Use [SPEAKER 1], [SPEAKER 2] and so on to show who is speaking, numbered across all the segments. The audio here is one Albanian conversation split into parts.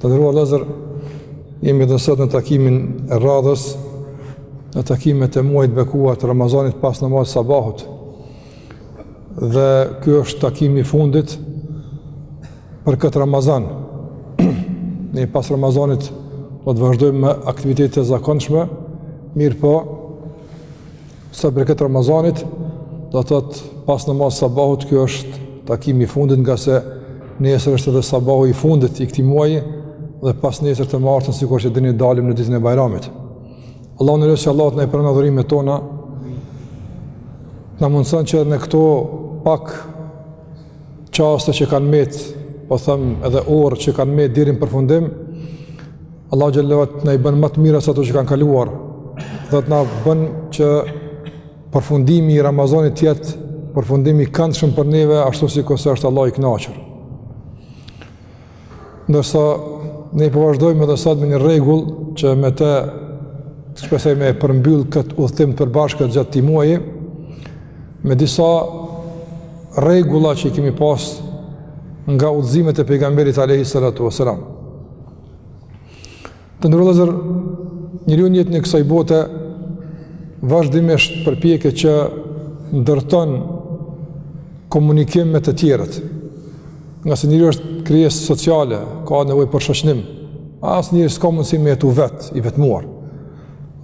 [SPEAKER 1] Të nderuar vëllezër, jemi edhe sot në takimin e radhës, në takimet e muajit bekuar të Ramazanit pas namazit të sabahut. Dhe ky është takimi i fundit për këtë Ramazan. ne pas Ramazanit do të vazhdojmë me aktivitetet e zakonshme, mirëpo Sa i përket Ramazanit, do të thotë pas namazit sabahut, kjo është takimi i fundit ngase nesër është edhe sabahu i fundit i këtij muaji dhe pasnesër të martën sikur që dini dalim në ditën e Bajramit. Allahun e lus që Allahu të na i pranon adhurimet tona. Na mundson që në këto pak çaste që kanë mbet, po them edhe orë që kanë mbet deri në përfundim, Allahu xhelle të na i bën më të mira sesa ato që kanë kaluar. Dhe të na bën që përfundimi i Ramazanit të jetë përfundim i këndshëm për neve ashtu sikurse është Allahu i kënaqur. Ndërsa ne po vazhdojmë edhe sot me një rregull që me të shpresoj me përmbyll këtë udhëtim të përbashkët gjatë këtij muaji me disa rregulla që i kemi pas nga udhëzimet e pejgamberit alayhi salatu wasalam. Të nderuar vëllezër, njeriu në jetën e kësaj bote, vazhdimisht përpiqet që të ndërton komunikim me të tjerët. Ngase njeriu është krijesë sociale, ka nevojë për shoqërim, asnjëri s'ka mundësi me jetu vetë, i vetmuar.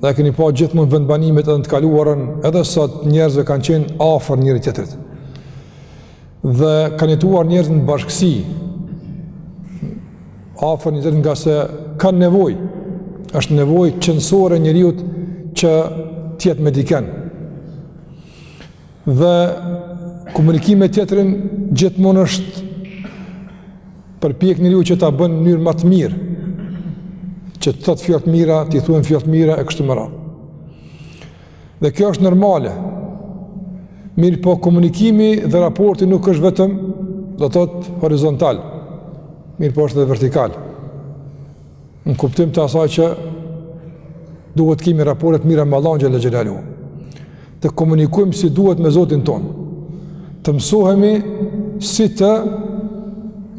[SPEAKER 1] Dhe e keni pa gjithmonë vendbanimet edhe në të kaluarën, edhe sot e njerëzve kanë qenë afër njëri-tjetrit. dhe kanë jetuar njerëzit në bashkësi afër njëri-tjetrit ngase kanë nevojë është nevojë qenësore e njeriut që të jetë me dikën dhe komunikim me tjetrin gjithmonë është përpjek njeriu që ta bën në mënyrë ma të mirë që të thotë fjalë të mira, t'i thuhen fjalë të mira e kështu me radhë Dhe kjo është normale. Mirëpo komunikimi dhe raporti nuk është vetëm, do të thotë, horizontal. Mirëpo është edhe vertikal. Në kuptim të asaj që duhet të kemi raporte të mira me Allahun xhalla xhelalu. Të komunikojmë si duhet me Zotin tonë. Të mësohemi si të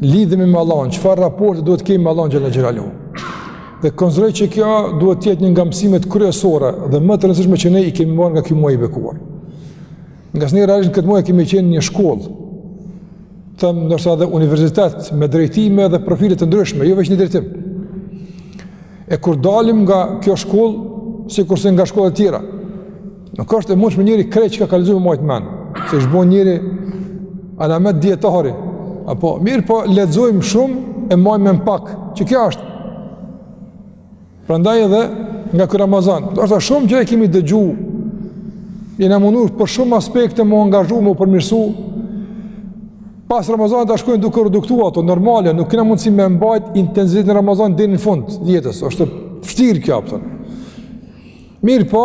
[SPEAKER 1] lidhemi me Allahun, çfarë raporti duhet të kemi me Allahun xhalla xhelalu. Dhe konsideroj që kjo duhet të jetë një nga mësimet kryesore dhe më të rëndësishme që ne i kemi marrë nga ky muaj i bekuar. Ngase ne realisht në këtë muaj kemi qenë në një shkollë, të them ndoshta edhe universitet me drejtime dhe profile të ndryshme, jo veç një drejtim. E kur dalim nga kjo shkollë, sikurse nga shkollat e tjera, Nuk është e mundshme njeri krejt çka ka lexuar me majtë mend, se ish bon njeri alamet dijetari, apo mirëpo lexojmë shumë e majmë mend pak, që kjo është. Prandaj edhe nga ky Ramazan, do të thotë shumë gjëra kemi dëgju, jena mundu për shumë aspekte m'u angazhu, m'u përmirësu, pas Ramazanit ato shkojnë duke u reduktu ato, normale, nuk kena mundësi me mbajt intensitetin e Ramazanit deri në fund të jetës, është vështirë kjo, pëtën. Mirëpo,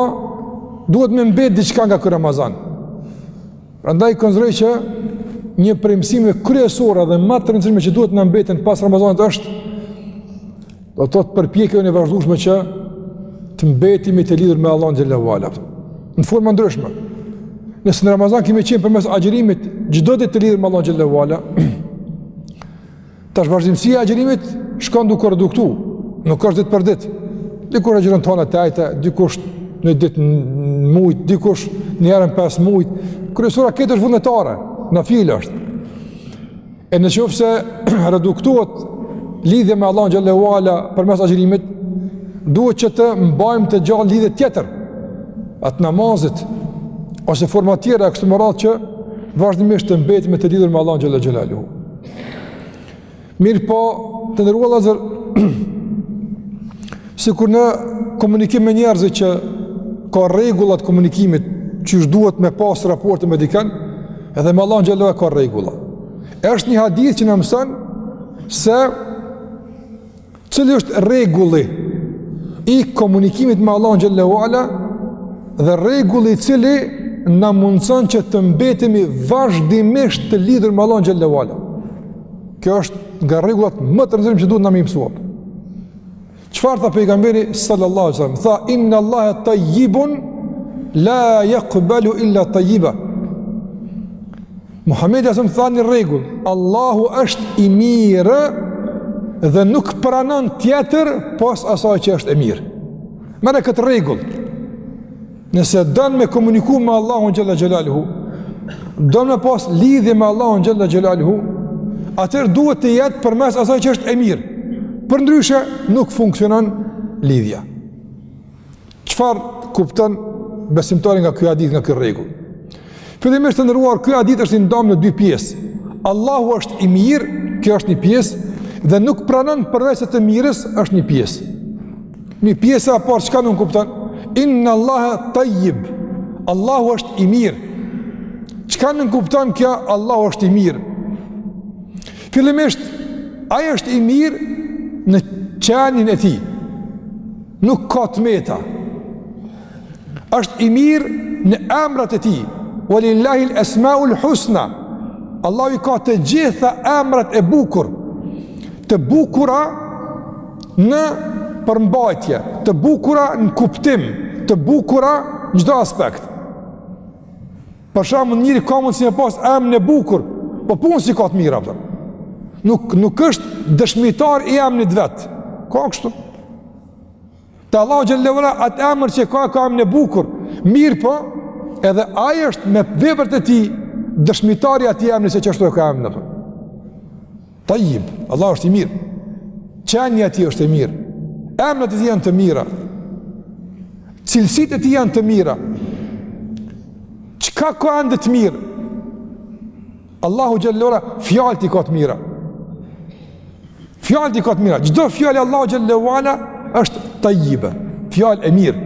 [SPEAKER 1] duhet me mbet diçka nga ky Ramazan. Prandaj konsideroj që një prej mësimeve kryesore dhe ma të rëndësishme që duhet na mbeten pas Ramazanit është do të thotë përpjekja jonë e vazhdueshme që të mbetemi të lidhur me Allahun xhallahu ala. Në forma të ndryshme. Nëse në Ramazan kemi qenë përmes agjërimit çdo ditë të lidhur me Allahun xhallahu ala, Tash vazhdimësia e agjërimit shkon duke u reduktu, nuk është ditë për ditë. Dikush agjëron t'hana t'ejte, dikush një ditë në mujt, dikush një herë në pesë mujt. Kryesora këtu është vullnetare, nafile është. E në qoftë se reduktohet lidhja me Allahun xhallahu ala përmes agjërimit, duhet që të mbajmë të gjallë lidhjen tjetër, atë të namazit, ose forma tjera e kështu me radhë që vazhdimisht të mbetemi të lidhur me Allahun xhalla xhelaluhu Mirëpo, të nderuar vllazër, sikur në komunikim me njerëzit që ka rregulla të komunikimit qysh duhet me pas raportin me dikend, edhe me Allahun xhallahu ala ka rregulla. Është një hadith që na mëson se Cili është rregulli i komunikimit me Allahun xhallahu ala dhe rregulli i cili na mundëson që të mbetemi vazhdimisht të lidhur me Allahun xhallahu ala. Kjo është nga rregullat më të rëndësishme që duhet ne me i mësu. Çfarë tha pejgamberi sallallahu alajhi wasallam? Tha inna Allaha tayyibun la yaqbalu illa tayyiba. Muhamedi asum tha një rregull, Allahu është i mirë dhe nuk pranon tjetër pos asaj që është e mirë. Merre këtë rregull. Nëse don me komuniku me Allahun xhalla xhelaluhu, don me pas lidhje me Allahun xhalla xhelaluhu, atëherë duhet të jetë përmes asaj që është e mirë. Përndryshe nuk funksionon lidhja. Çfarë kupton besimtari nga ky hadith, nga ky rregull? Fillimisht të nderuar, ky hadith është i ndamë në dy pjesë. Allahu është i mirë, kjo është një pjesë, dhe nuk pranon përveçse të mirën është një pjesë. Pjesa e parë çka nënkupton? Inna Allaha tayyib. Allahu është i mirë. Çka nënkupton kjo? Allahu është i mirë. Fillimisht ai është i mirë në qenien e tij. Nuk ka të meta. Është i mirë në emrat e tij. Walillahi al-asmaul husna. Allahu i ka të gjitha emrat e bukur. Të bukura në përmbajtje, të bukura në kuptim, të bukura në çdo aspekt. Për shembull, njëri ka mundësi me pas emrin e bukur, po punët s'i ka të mira, pra. Nuk, nuk është dëshmitar i emnit vet. Ka kështu. Te Allahu xhel-le ve ala atë emër që ka e ka emrin e bukur. Mirëpo edhe ai është me veprat e tij dëshmitar i atij emri se ashtu e ka emrin Tajib, Allahu është i mirë. Qenia e tij është e mirë. Emrat e tij janë të mira. Cilësitë e tij janë të mira. Çka ka ende të mirë? Allahu xhel-le ve ala fjalët i ka të mira. Fjalët i ka të mira. Çdo fjalë e Allahut xhel-le ve ala është tajibe. Fjalë e mirë.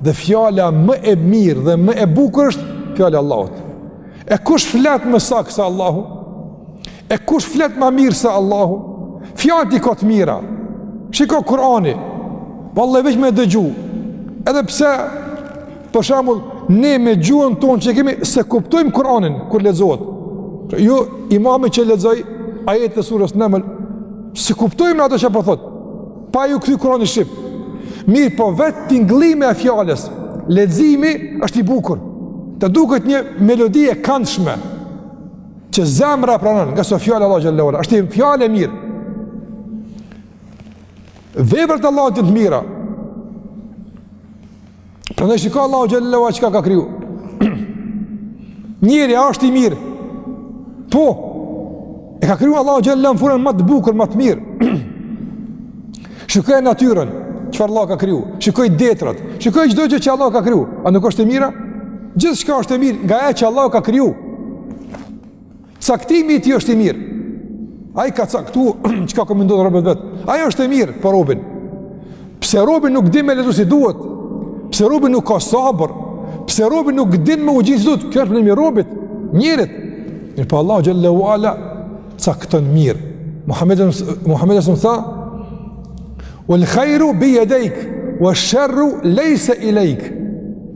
[SPEAKER 1] Dhe fjala më e mirë dhe më e bukur është fjala e Allahut. E kush flet më saktë se Allahu? E kush flet më mirë se Allahu? Fjalët i ka të mira. Shiko Kur'anin. Valla veç me e dëgju. Edhe pse për shembull ne me gjuhën tonë që kemi s'e kuptojmë Kur'anin kur lexohet. Pra, ju imami që lexoi ajetet e surës Naml, s'e kuptojmë ato që po thotë. Pa iu kthy Kur'ani shqip. Mirëpo vetë tingëllimi i fjalës, leximi është i bukur. Të duket një melodi e këndshme, që zemra pranon, ngase fjala e Allahut xhel-le ve ala është një fjalë e mirë. Veprat e Allahut janë të mira, Prandaj shiko Allahu xhel-le ve ala çka ka kriju. Njeri a është i mirë. Po. E ka kriju Allahu xhel-le ve ala në formën ma të bukur, ma të mirë. Shikoje natyrën, çfarë Allah ka kriju. Shikoji detrat, shikoje çdo gjë që Allah ka kriju. A nuk është e mirë? Gjithçka është e mirë nga ajo që Allah ka kriju. Caktimi i tij është i mirë. Ai ka caktu çka ka me ndodh te robi i vet. Ai është e mirë për robin. Pse robi nuk din me lexu si duhet? Pse robi nuk ka sabër? Pse robi nuk din me u gjind si duhet? Kjo është problemi i robit, njeriut. Mirëpo Allahu xhel-le ve ala cakton mirë. Muhamedi a.s. tha: "Wal khairu bi yadayk, wa sharru laysa ilayk."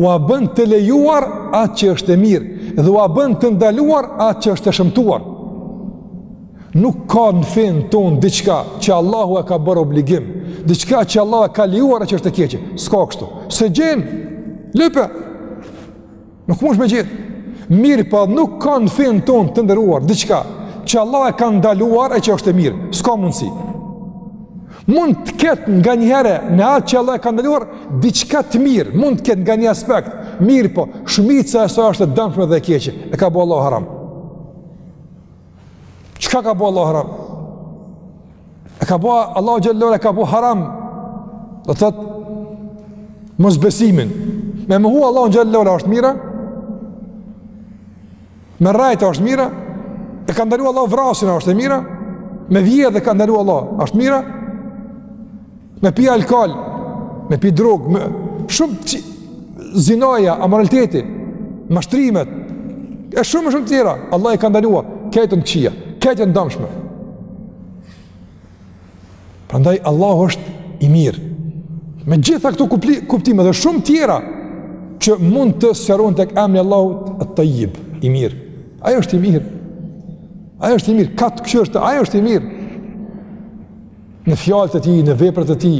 [SPEAKER 1] ua bën të lejuar atë që është e mirë dhe ua bën të ndaluar atë që është e shëmtuar. Nuk ka në fenë tonë diçka që Allahu e ka bërë obligim, diçka që Allahu e ka lejuar e që është e keqe. S'ka kështu. S'e gjen, lype, nuk mundsh me gjet. Mirëpo, nuk ka në fenë tonë të nderuar diçka që Allahu e ka ndaluar e që është e mirë. S'ka mundësi. Mund të ketë nga njëherë në atë që Allah e ka ndaluar diçka të mirë, mund të ketë nga një aspekt, mirëpo, shumica e saj është e dëmshme dhe e keqe. E ka bo Allahu haram. Çka ka bo Allahu haram? E ka bo Allahu xhelle ala e ka bo haram. Do të thotë mosbesimin. Me mohu Allahu xhelle ala është e mira, Me rrejt a është e mira, e ka ndalu Allah vrasjen a është e mira, me vjedh e ka ndalu Allah a është e mira, me pi alkool, me pi drogë, e shumë që, zinaja, amoraliteti, mashtrimet, e shumë shumë tjera, Allah e ka ndalu, krejt janë t'këqija, krejt janë t'damshme. Prandaj Allahu është i mirë. Me gjitha këto kuptime dhe shumë tjera që mund të sqarohen tek emri i Allahut At-Tayyib, i mirë. Ai është i mirë. Ai është i mirë, ka të këshirë, ai është i mirë. Në fjalët e tij, në veprat e tij,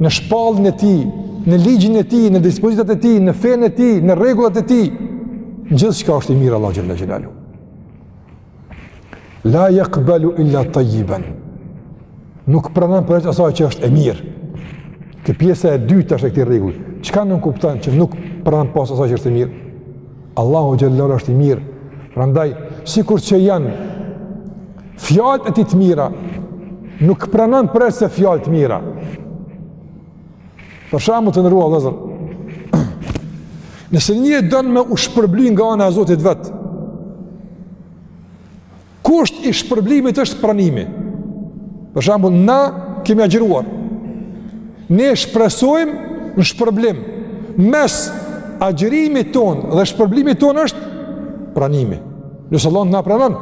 [SPEAKER 1] në shpalljen e tij, në ligjin e tij, në dispozitat e tij, në fenë e tij, në rregullat e tij, në gjithçka është i mirë Allahu xhelle xhelaluhu. La yaqbalu illa tayyiban. Nuk pranon përveç asaj që është e mirë. Kjo pjesa e dytë tash e këtij rregulli. Çka nënkupton që nuk pranon pos asaj që është e mirë? Allahu xhelle ala është i mirë. Prandaj sikur që janë fjalët e tij të mira, nuk pranon përveçse fjalë të mira. Për shembull të nderuar vëllezër. Nëse njeri don me u shpërbly nga ana e Zotit t'vet. Kusht i shpërblimit është pranimi. Për shembull, na kemi agjëru. Ne shpresojmë në shpërblim. Mes agjërimit tonë dhe shpërblimit tonë është pranimi. Nëse Allah na pranon,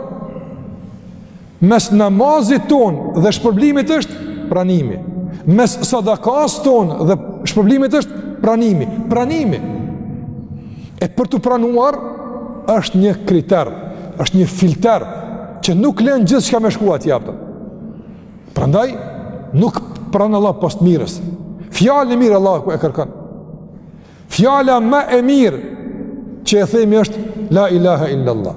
[SPEAKER 1] Mes namazit tonë dhe shpërblimit është pranimi. Mes sadakasë tonë dhe shpërblimit është pranimi. Pranimi. E për t'u pranuar është një kriter, është një filter që nuk lën gjithçka me shkuar tërpjetë. Prandaj nuk pranon Allah pos të mirës. Fjalën e mirë Allahu e kërkon. Fjala më e mirë që e themi është la ilaha illallah.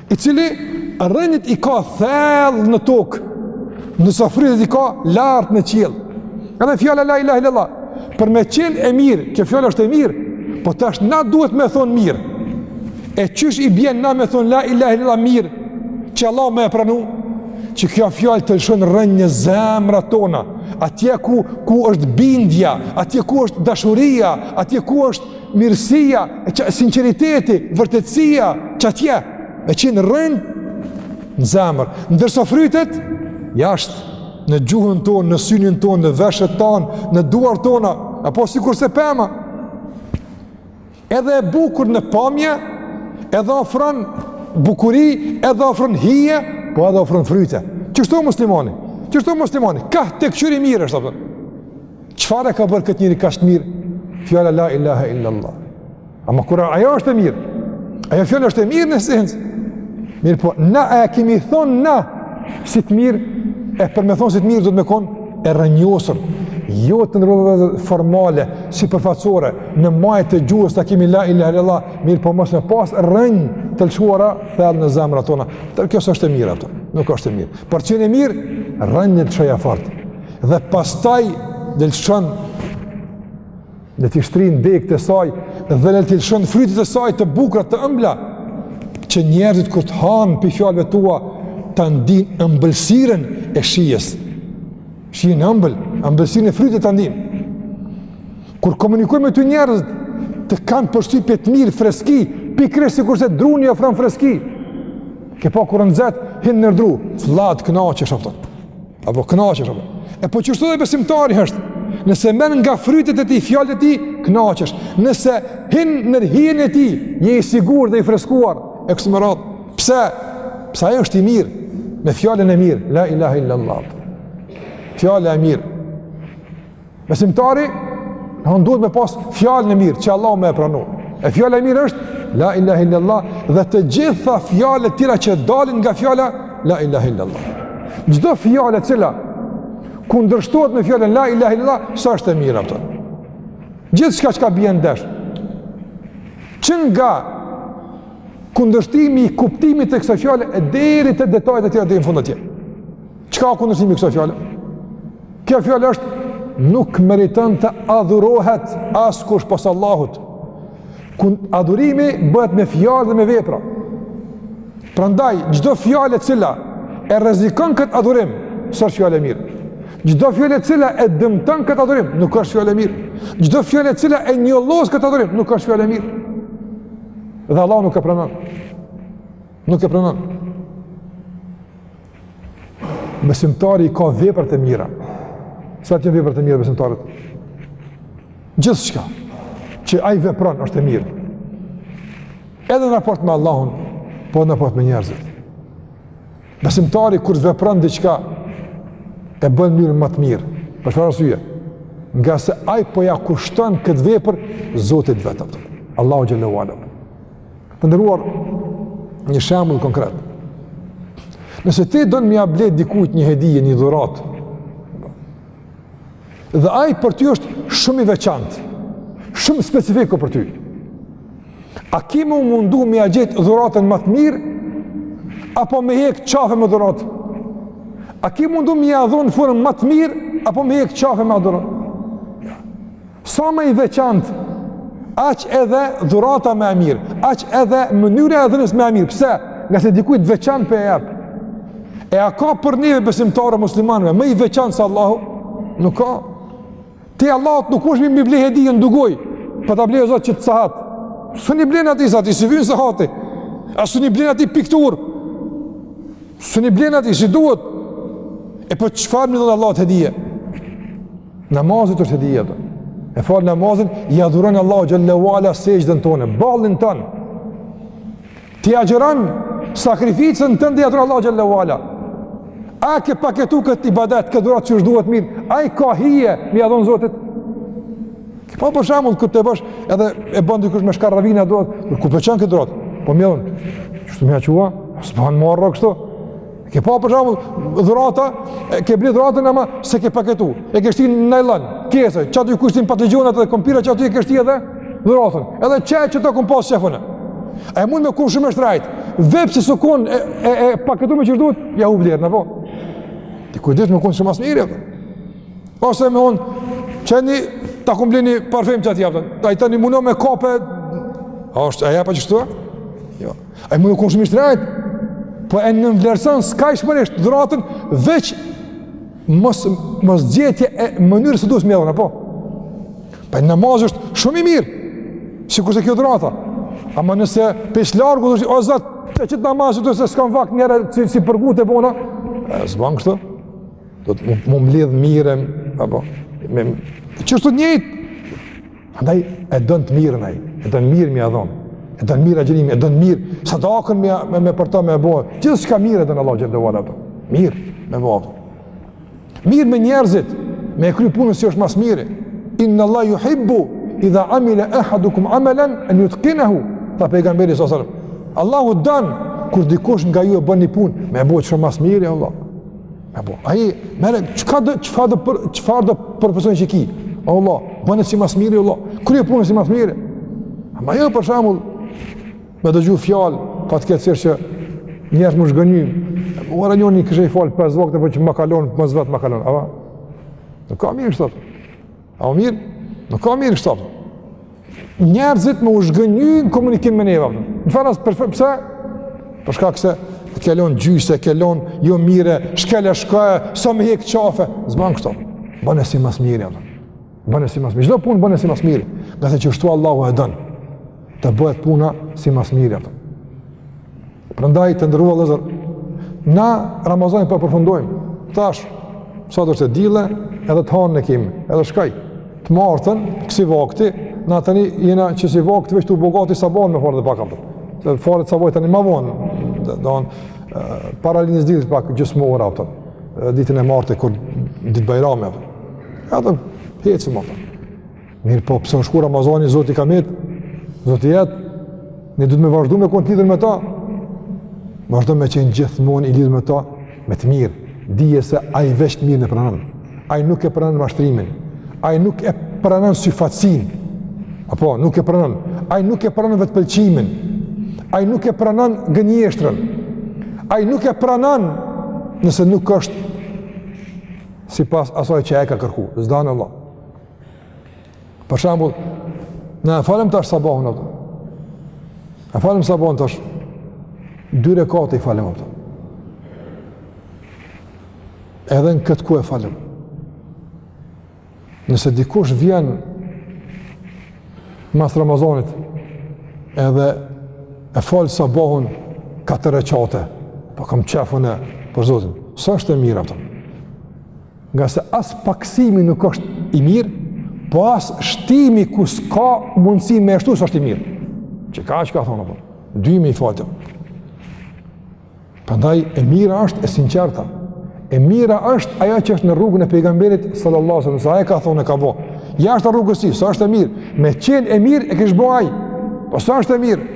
[SPEAKER 1] i cili rrënjët i ka thellë në tokë, ndërsa frytet i ka lart në qiell. Edhe fjala la ilahe illallah, për me qenë e mirë, kjo fjalë është e mirë, po tash na duhet me thonë mirë. E qysh i bjen na me thonë la ilahe illallah mirë, që Allah me e pranu, që kjo fjalë të lëshon rrënjë në zemrat tona, atje ku, ku është bindja, atje ku është dashuria, atje ku është mirësia, sinqeriteti, vërtetësia, qatje, e qenë rrënjë në zemër, ndërsa frytet jashtë në gjuhën tonë, në synin tonë, në veshët tonë, në duart tona, apo sikurse pema. Edhe e bukur në pamje, edhe ofron bukuri, edhe ofron hije, po edhe ofron fryte. Qështu muslimani? Qështu muslimani? Kah ta këqyr i mirë është, a kupton? Çfarë e ka bërë këtë njeri kaq të mirë? Fjala la ilaha illallah. Ama kur ajo është e mirë. Ajo fjalë është e mirë në esencë. Mirëpo, na e kemi thonë na si të mirë, e për me thonë si të mirë duhet me konë e rrënjosur. Jo të nërëdhe formale, sipërfaqësore, në majë të gjuhës ta kemi la ilaha illallah, mirëpo mos me pas rrënjë të lëshuara thellë në zemrat tona. Atëherë kjo s'është e mirë, a kupton. nuk është e mirë. Për të qenë e mirë, rrënjë të lëshojë fort. Dhe pastaj dhe lëshon dhe t'i shtrin degët e saj dhe le t'i lëshon frytet e saj të bukura të ëmbla që njerëzit kur të hanë prej fjalëve tua ta ndinë ëmbëlsirën e shijes shijen e ëmbël ëmbëlsirën e frytit ta ndinë kur komunikojnë me ty njerëzit të kanë përshtypje të mirë freski pikërisht sikurse druni ofron freski ke pa kur o nxehtë hin nër dru fllad kënaqesh a kupton Apo kënaqesh apo? E po qështu edhe besimtari është. Nëse merr nga frytet e tij, fjalët e tij, kënaqesh. Nëse hin në hijen e tij, je i sigurt dhe i freskuar. E kështu me radhë. Pse? Pse ai është i mirë me fjalën e mirë, la ilaha illallah. Fjala e mirë. Besimtari, në duhet me pas fjalën e mirë, që Allahu me e pranu. E fjala e mirë është, la ilahe illallah, dhe të gjitha fjalët e tjera që dalin nga fjala, la ilahe illallah. Çdo fjalë e cila kundërshtohet me fjalën la ilahe illallah, s'është e mirë, a kupton. Gjithçka çka bjen ndesh, që nga kundërshtimi i kuptimit të kësaj fjale, e deri te detajet e tjera deri në fund atje. Çka o kundërshtimi i kësaj fjale? Kjo fjalë është nuk meriton të adhurohet askush pos Allahut. Ku adhurimi bëhet me fjalë dhe me vepra. Prandaj, çdo fjalë e cila e rrezikon këtë adhurim, s'është fjalë e mirë. Çdo fjalë e cila e dëmton këtë adhurim, nuk është fjalë e mirë. Çdo fjalë e cila e njollos këtë adhurim, nuk është fjalë e mirë. Dhe Allahu nuk e pranon. Nuk e pranon. Besimtari i ka veprat e mira. Cilat janë veprat e mira besimtarit? Gjithçka që ai vepron është e mirë. Edhe në raport me Allahun, po në raport me njerëzit. Besimtari kur vepron diçka e bën në mënyrën ma të mirë. Për çfarë arsye? Ngase ai po ja kushton këtë vepër, Zotit vetëm. Allahu xhelle ue ala. Të nderuar, një shembull konkret. Nëse ti don me ja ble dikujt një hedije, një dhuratë, dhe ai për ty është shumë i veçantë, shumë specifik për ty. A ki me u mundu me ja gjet dhuratën ma të mirë, apo me hekë qafe me dhuratë? A ki me u mundu me ja dhon n'formën ma të mirë, apo me hekë qafe me dhuratë? Sa ma i veçantë, aq edhe dhurata ma e mirë, aq edhe mënyra e dhënies ma e mirë. Pse? Ngase dikujt t'veçantë po ja jep. E a ka për neve besimtarë muslimanëve ma i veçantë se Allahu? Nuk ka. Ti Allahut nuk munesh me i ble hedije në dugoj. Po ta blej Zot qët sahat. S'un i blen atij sahat, s'i vyn sahati. A s'un i blen atij pikturë? S'un i blen atij, s'i duhet. E po çfarë me i dhon Allahut hedije? Namazi t'është hedije dhe. E fal namazin, ja dhuron Allahut xhelle ue ala sexhden tane, ballin tan. Ti agjëron sakrificën tënde ja dhuron Allahut xhelle ue ala. A ke paketu këtë ibadet, këtë dhuratë qysh duhet mirë, a i ka hije, me ja dhon Zotit. Po për shembull, kur ta bësh, edhe e bën dikush me shkarravina duhet, ku për qënë këtë dhuratë? Po me ja dhon, qështu me ja çu a? S'bahet, marre kështu, Ke pa për shembull dhurata, ke ble dhuratën ama s'e ke paketu. E ke shti në najlon, kese, qaty ke shti patligjanat e kompirat, qaty e ke shti edhe dhuratën. Edhe çaj që të kompo shefun. Ai mund me kon shumë i shtrajt. Veç se s'u kon e e, e paketume qysh duhet, ja ul vlerën, apo. Ti kujdes me kon shumë as mirë. Ose me on çeni ta kom ble ni parfum çati apo. Ai tani mundon me kape. A është ajo apo qështu? Jo. Ai mund me kon shumë i shtrajt. Po e nënvlerëson skajshmërisht dhuratën veç mos mosgjetje e mënyrës së duhur me dhon, a po. Po namazi është shumë i mirë. Sikurse kjo dhurata. Ama nëse pesh largu do të o Zot, qe qit namaz se s'kam vakt njëherë si, si përngut e bona. S'bën kështu. Duhet me u mbledh mirë apo me çështë të njëjtë Andaj e don të mirën ai, e don mirë me ia dhon. E don mirë agjërimin, e don mirë sadakën me me, me për to me bo. Gjithçka mirë e don Allahu xhele ue ala. Mirë me bo. Mirë me njerëzit, me e kry punën si është ma s'miri. Inna Allah yuhibbu idha amila ahadukum amalan an yutqinahu. Tha pejgamberi sallallahu alaihi wasallam. Allahu don kur dikush nga ju e bën një punë, me e bo çfarë ma s'miri Allah. Apo, ai, mene, çfarëdo, çfarëdo, për, çfarëdo profesion që ki? O vlla, bane si ma s'miri, o vlla, kryje punën si ma s'miri. Ama jo, për shembull, me dëgju fjalë, pa të këtë që njerëz me u zhgënjy, më uara një një kështë i falë 5 vakët, apo që më kalon, më zvetë më kalon, a Nuk ka mirë kështu. A o mirë? Nuk ka mirë kështu. Njerëzit me u zhgënjy në komunikim me neva. Në farë asë përfër, pse? Për shkak se e kalon gjysë, e kalon jo mirë, shkel e shko, sa me hekë qafe. S'ban kështu. Bane si ma s'miri, a kupton. Bane si ma s'miri. Çdo punë bane si ma s'miri. Ngase qështu Allahu e don. Të bëhet puna si ma s'miri, a kupton. Prandaj të nderuar vllezër, na Ramazanin po përfundojmë, tash, sot është e dile, edhe të hanën e kemi, edhe shkoj, të martën, kësi vakti, na tani jena qësi vakti, veç tu u bo gati sabahun me falë edhe pak, a kupton, dhe falet sabahi tani ma vonë, dhe do në para lindjes s'diellit pak gjysmë ore, a kupton, ditën e martë, kur ditë bajrami, a kupton, edhe hecëm, a kupton, Mirëpo, pse u shku Ramazani, Zoti ka mbet, Zoti jet, ne duhet me vazhdu me konë të lidhur me ta, vazhdo me qenë gjithmonë i lidhur me ta, me të mirë, dhije se ai veç të mirën e pranon, ai nuk e pranon mashtrimin, ai nuk e pranon syfaqësinë, apo nuk e pranon, ai nuk e pranon vetëpëlqimin, ai nuk e pranon gënjeshtrën, ai nuk e pranon nëse nuk është sipas asaj që e ka kërku, s'don Allah. Për shembull, na e falem tash sabahun, a kupton. E falem sabahun tash. Dy rekate i falem, a kupton. Edhe në këtë ku e falem. Nëse dikush vjen mas Ramazanit edhe e falë sabahun katër reqate, po kam qef unë për Zotin. S'është e mirë, a kupton? Ngase as paksimi nuk është i mirë, po as shtimi ku s'ka mundësi me e shtu s'është i mirë. Që ka që ka thonë, a kupton, dy me i falë. Prandaj, e mira është e sinqerta. E mira është ajo që është në rrugën e pejgamberit sallallahu sallam, sa e ka thonë e ka bo. Jashtë rrugës s'tij, s'është e mirë. Me qenë e mirë e kish bo ai, po s'është e mirë.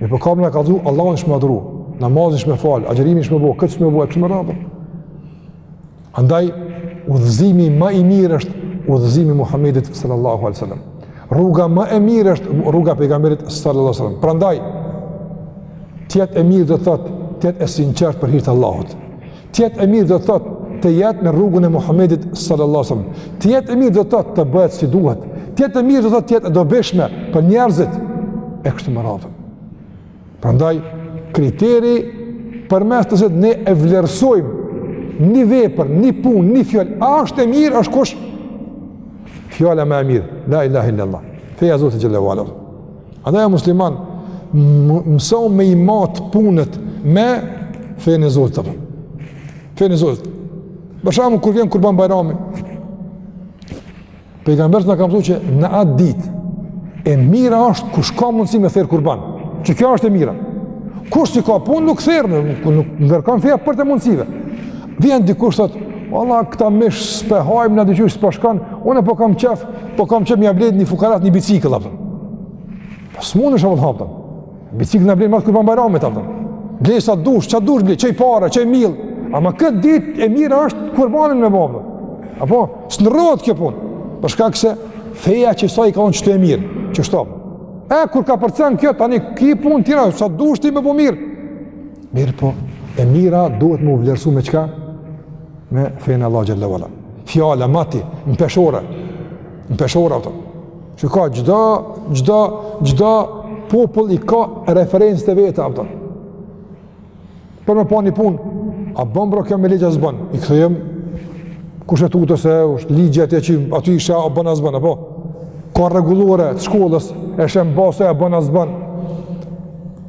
[SPEAKER 1] Mi po kam na ka msu, Allahun qysh me adhuru, namazin qysh me falë, agjërimin qysh me bo, këtë qysh me bo, e kështu me radhë. Andaj, udhëzimi ma i mirë është udhëzimi i Muhamedit sallallahu alaihi wasallam. Rruga ma e mirë është rruga e pejgamberit sallallahu alaihi wasallam. Prandaj, të jetë e mirë do të thotë, të jetë e sinqertë për hir të Allahut. Të jetë e mirë do të thotë të jetë në rrugën e Muhamedit sallallahu alaihi wasallam. Të jetë e mirë do të thotë të bëhet si duhet. Të jetë e mirë do të thotë të jetë e dobishme për njerëzit e kështu me radhë. Prandaj kriteri përmes të cilit ne e vlerësojmë një vepër, një punë, një fjalë, a është e mirë, është kush? Fjala më e mirë, la ilaha illallah. Feja e Zotit xhele ve ala Andaj musliman mëso me i mat punët me fenë e Zotit apo. Fenë e Zotit. Për shembull kur vjen Kurban Bajrami. Pejgamberi na ka msu që në atë ditë e mira është kush ka mundësi me therë Kurban. Që kjo është e mira. Kush s'i ka punët nuk therë, nuk, nuk ngarkon feja përtej mundësive. Vjen dikush thot, "Valla këta mish spehajmë na dëgjoj s'po shkon, unë po kam qef, po kam qef m'ja ble një fukarat një bicikëll apo." Po s'munesh vëllai apo. Bicikëll na blen më kurban bajramit apo. Blej sa dush, ça dush blej, çoj para, çoj mill. Ama kët ditë e mira është kurbanin me bo. Apo s'ndrrohet kjo punë. Për shkak se feja që sa i ka çdo e mirë, çështop. E kur kapërcen kjo tani ki punë tjera, sa dush ti me bo mirë. Mirëpo, e mira duhet me u vlerësu me çka? Me fenë e Allahut xhele ve ala. Fjala, mati, në peshore. Në peshore, apo. Që ka çdo, çdo, çdo popull i ka referencat e veta, apo. Për me pa një punë, a bon bre kjo me ligj a s'bon, i kthehem kushtetutës e është ligje atje që aty i sheh a bon a s'bon, apo? Ka rregullore të shkollës, e shem baso e a bon a s'bon,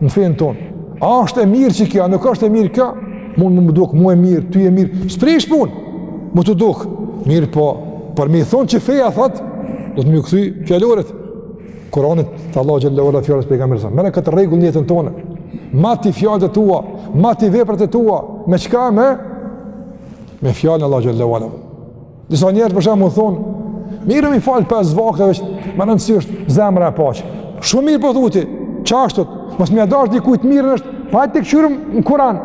[SPEAKER 1] në fenë tonë. A është e mirë që kjo, a nuk është e mirë kjo? Mund me m'u dukë, mu e mirë, ty e mirë, s'prish punë, me t'u dukë. Mirëpo, për me i thonë që feja thotë, duhet me ju kthy fjalorit. Kuranit, të Allahut xhele ve ala, fjalës Pejgamberit. Merre këtë rregull n'jetën tonë, mati fjalët e tua, mati veprat e tua, me çka me? Me fjalën e Allahut xhele ve ala. Disa njerëz për shembull thon, mirë mi fal pes vakte veç, me rëndësi është zemra e paqë. Shumë mirë po thotë, qashtu, mos me ia dash dikujt, mirë është, pa e të kqyrim në Kur'an.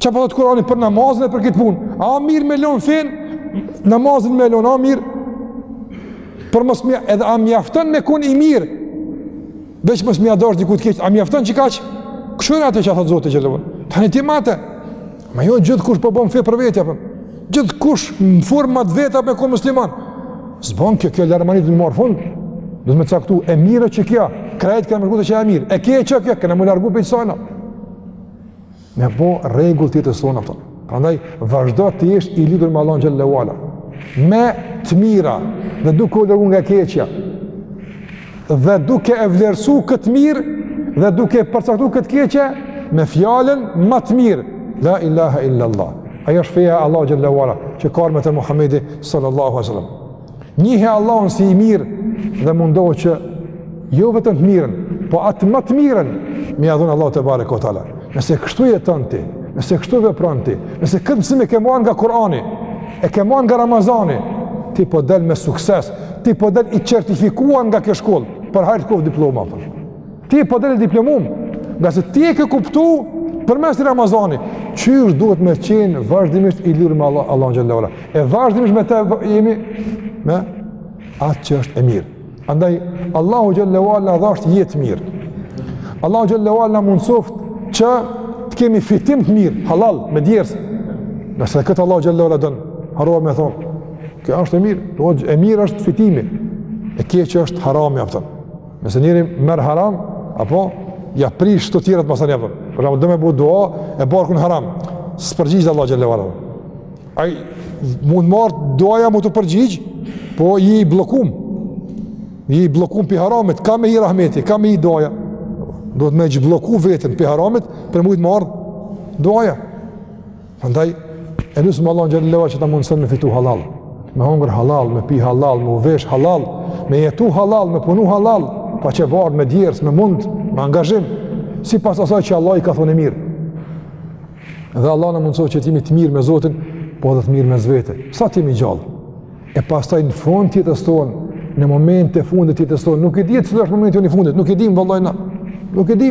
[SPEAKER 1] Çfarë po thotë Kur'ani për namazin e për këtë punë? A mirë me lon fen? Namazin me lon a mirë? Për mos më edhe a mjafton me kon i mirë? Veç mos me ia dash dikujt keq, a mjafton qikaq? Kështu atë që thotë Zoti xhele ve ala. Tani ti mate, Ma jo gjithkush po bon fe për vetja, po gjithkush në format e veta me konë musliman. S'bon kjo, kjo larmani të marrë fund, duhet me caktu, e mirë qe kjo, krejt kena m'u ngutë që e mirë, e keqja kjo, kena m'u largu prej sajna. Me bo rregull të jetës tonë, a kupton. Prandaj, vazhdo të jesh i lidhur me Allahun xhelle ve ala. Me të mira, dhe duke u largu nga e keqja, Dhe duke e vlerësu këtë mirë, dhe duke e përcaktu këtë keqe, me fjalën ma të mirë, la ilaha illallah. Ajo është feja e Allahut xhelle ve ala, që ka ardh me të Muhammedi sallallahu alejhi ve selem. Njihe Allahun si i mirë, dhe mundohu që jo vetëm të mirën, po atë ma të mirën, me adhuru Allahun tebareke ve teala. Nëse kështu jeton ti, nëse kështu vepron ti, nëse këtë mësim e ke marrë nga Kurani, e ke marrë nga Ramazani, ti po del me sukses, ti po del i certifikuar nga kjo shkollë, për hajr të koftë diploma. Ti po del i diplomum, ngase ti e ke kuptu përmes Ramazanit, qysh duhet me qenë vazhdimisht i lidhur me Allah, Allahun xhelle ve ala, e vazhdimisht me te jemi, me atë që është e mirë. Andaj, Allahu xhelle ve ala na dhashtë jetë të mirë. Allahu xhelle ve ala na mundësoftë që të kemi fitim të mirë, halal, me djersë. Nëse këtë Allahu xhelle ve ala don, harrova me thonë, Kjo është e mirë, e mirë është fitimi. E keq është harami, a kupton. Nëse njeri merr haram, apo ja prish të tjerat pastaj, a kupton. Për shembull, do me bo dua e barkun haram. S'përgjigjet Allahu xhelle ve ala. Ai mund t'marrë duaja, mund t'u përgjigj, po je bllokum. I bllokum pi haramit, kah me hi rahmeti, kah me hi duaja. Duhet me zhblloku veten pi haramit për me të marrë duaja. Prandaj e lusim Allahun xhelle ve ala që ta mundëson me fitu halal, me hongër halal, me pi halal, me u vesh halal, me jetu halal, me punu halal, pa që vartë me djersë, me mund, me angazhim, sipas asaj që Allahu i ka thonë e mirë. Dhe Allahu na mundësoftë që t'jemi të mirë me Zotin, po dhe të mirë mes vete. Sa t'jemi gjallë. E pastaj në fund t'jetës tonë, në moment të fundit t'jetës tonë, nuk e dimë cili është momenti ynë i fundit, nuk e dimë vëllajna, nuk e di